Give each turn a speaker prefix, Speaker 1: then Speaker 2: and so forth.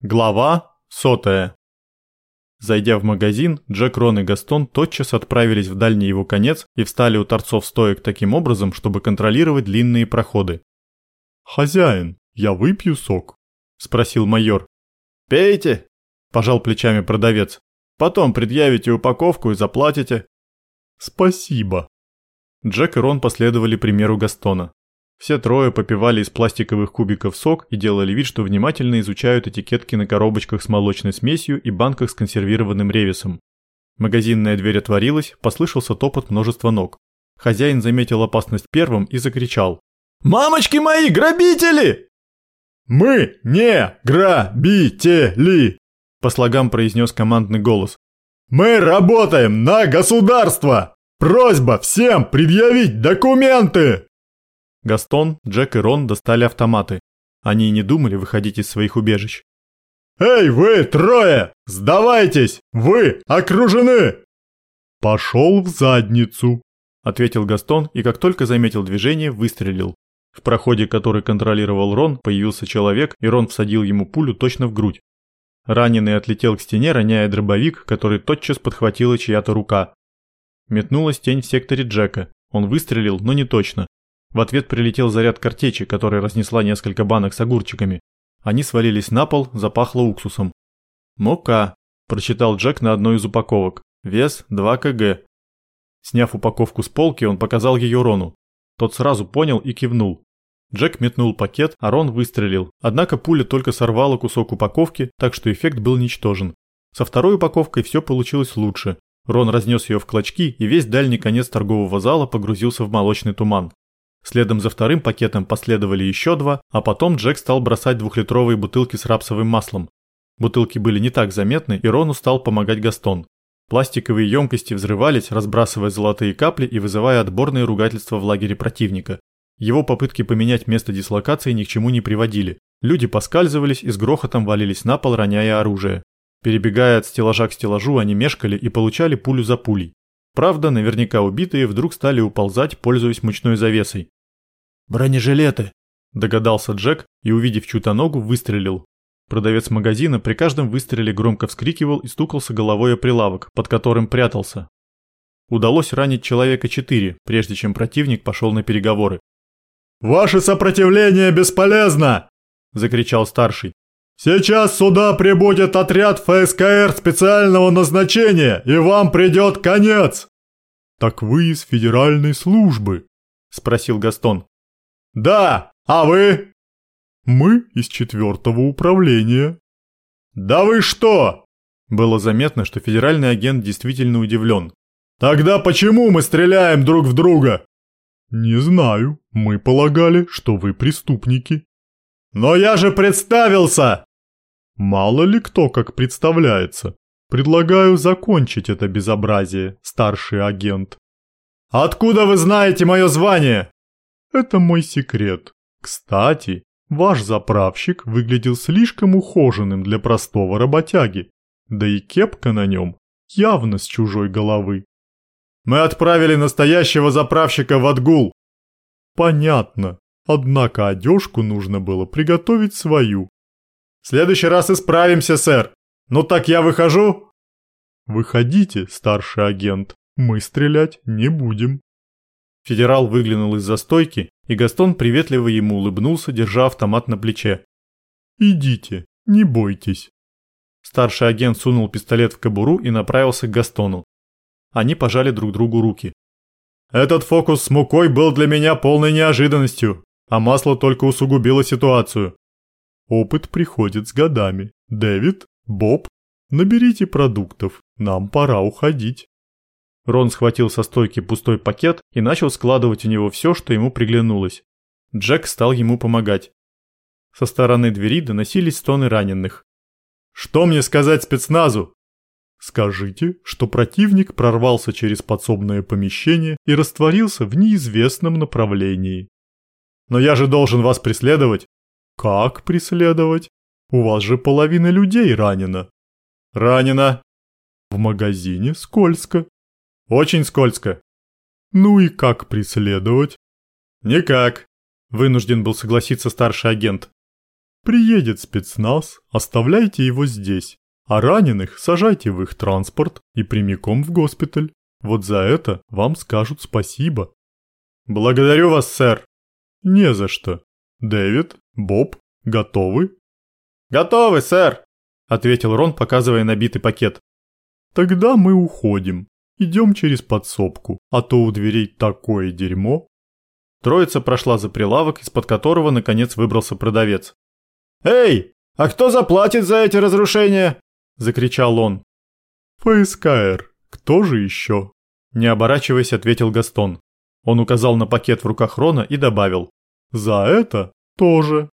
Speaker 1: Глава сотая. Зайдя в магазин, Джек, Рон и Гастон тотчас отправились в дальний его конец и встали у торцов стоек таким образом, чтобы контролировать длинные проходы.
Speaker 2: «Хозяин, я выпью сок?» – спросил майор.
Speaker 1: «Пейте!» – пожал плечами продавец. «Потом предъявите упаковку и заплатите».
Speaker 2: «Спасибо».
Speaker 1: Джек и Рон последовали примеру Гастона. Все трое попивали из пластиковых кубиков сок и делали вид, что внимательно изучают этикетки на коробочках с молочной смесью и банках с консервированным ревесом. Магазинная дверь отворилась, послышался топот множества ног. Хозяин заметил опасность первым и закричал. «Мамочки мои, грабители!»
Speaker 2: «Мы не грабители!»
Speaker 1: По слогам произнес командный голос.
Speaker 2: «Мы работаем на государство! Просьба всем предъявить документы!»
Speaker 1: Гастон, Джек и Рон достали автоматы. Они не думали выходить из своих убежищ.
Speaker 2: «Эй, вы трое! Сдавайтесь! Вы окружены!» «Пошел в задницу!» – ответил Гастон и как только заметил движение, выстрелил. В проходе, который контролировал Рон, появился человек, и Рон всадил ему пулю точно в грудь. Раненый отлетел к стене, роняя дробовик, который тотчас подхватила чья-то рука. Метнулась тень в секторе Джека. Он выстрелил, но не точно. В ответ прилетел заряд картечи, которая разнесла несколько банок с огурчиками. Они свалились на пол, запахло уксусом. «Мука», – прочитал Джек на одной из упаковок. «Вес 2 кг». Сняв упаковку с полки, он показал ее Рону. Тот сразу понял и кивнул. Джек метнул пакет, а Рон выстрелил. Однако пуля только сорвала кусок упаковки, так что эффект был ничтожен. Со второй упаковкой все получилось лучше. Рон разнес ее в клочки, и весь дальний конец торгового зала погрузился в молочный туман. Следом за вторым пакетом последовали еще два, а потом Джек стал бросать двухлитровые бутылки с рапсовым маслом. Бутылки были не так заметны, и Рону стал помогать Гастон. Пластиковые емкости взрывались, разбрасывая золотые капли и вызывая отборные ругательства в лагере противника. Его попытки поменять место дислокации ни к чему не приводили. Люди поскальзывались и с грохотом валились на пол, роняя оружие. Перебегая от стеллажа к стеллажу, они мешкали и получали пулю за пулей. Правда, наверняка убитые вдруг стали уползать, пользуясь мучной завесой.
Speaker 3: «Бронежилеты!»
Speaker 1: – догадался Джек и, увидев чью-то ногу, выстрелил. Продавец магазина при каждом выстреле громко вскрикивал и стукался головой о прилавок, под которым прятался. Удалось ранить человека четыре, прежде чем противник пошел на переговоры.
Speaker 2: «Ваше сопротивление бесполезно!» – закричал старший. «Сейчас сюда прибудет отряд ФСКР специального назначения, и вам придет конец!» «Так вы из федеральной службы?» – спросил Гастон. «Да, а вы?» «Мы из четвертого управления». «Да вы что?»
Speaker 1: Было заметно, что федеральный агент действительно удивлен.
Speaker 2: «Тогда почему мы стреляем друг в друга?»
Speaker 4: «Не знаю. Мы полагали, что вы преступники».
Speaker 2: «Но я же представился!»
Speaker 4: Мало ли кто как представляется. Предлагаю закончить это безобразие, старший агент.
Speaker 2: Откуда вы знаете мое звание?
Speaker 4: Это мой секрет. Кстати, ваш заправщик выглядел слишком ухоженным для простого работяги. Да и кепка на нем явно с чужой головы.
Speaker 2: Мы отправили настоящего заправщика в отгул.
Speaker 4: Понятно. Однако одежку нужно было приготовить свою,
Speaker 2: в следующий раз исправимся, сэр. Ну так я выхожу?»
Speaker 4: «Выходите, старший агент. Мы стрелять не будем».
Speaker 1: Федерал выглянул из-за стойки, и Гастон приветливо ему улыбнулся, держа автомат на плече.
Speaker 4: «Идите, не бойтесь».
Speaker 1: Старший агент сунул пистолет в кобуру и направился к Гастону. Они пожали друг другу руки.
Speaker 2: «Этот фокус с мукой был для меня полной неожиданностью, а масло только усугубило ситуацию.
Speaker 4: Опыт приходит с годами. Дэвид, Боб, наберите продуктов, нам пора уходить.
Speaker 1: Рон схватил со стойки пустой пакет и начал складывать в него все, что ему приглянулось. Джек стал ему помогать. Со стороны двери доносились стоны раненых.
Speaker 2: «Что мне сказать спецназу?»
Speaker 4: «Скажите, что противник прорвался через подсобное помещение и растворился в неизвестном направлении».
Speaker 2: «Но я же должен вас преследовать!»
Speaker 4: Как преследовать? У вас же половина людей ранена.
Speaker 2: Ранена.
Speaker 4: В магазине скользко.
Speaker 2: Очень скользко.
Speaker 4: Ну и как преследовать?
Speaker 2: Никак.
Speaker 1: Вынужден был согласиться старший агент.
Speaker 4: Приедет спецназ, оставляйте его здесь, а раненых сажайте в их транспорт и прямиком в госпиталь. Вот за это вам скажут спасибо.
Speaker 1: Благодарю вас, сэр.
Speaker 4: Не за что. Дэвид, Боб, готовы?
Speaker 1: Готовы, сэр, ответил Рон, показывая набитый пакет.
Speaker 4: Тогда мы уходим. Идем через подсобку, а то у дверей такое дерьмо.
Speaker 1: Троица прошла за прилавок, из-под которого наконец выбрался продавец. «Эй, а кто заплатит за эти разрушения?» – закричал он.
Speaker 4: «ФСКР, кто же еще?»
Speaker 1: Не оборачиваясь, ответил Гастон. Он указал на пакет в руках Рона и добавил.
Speaker 4: «За это тоже».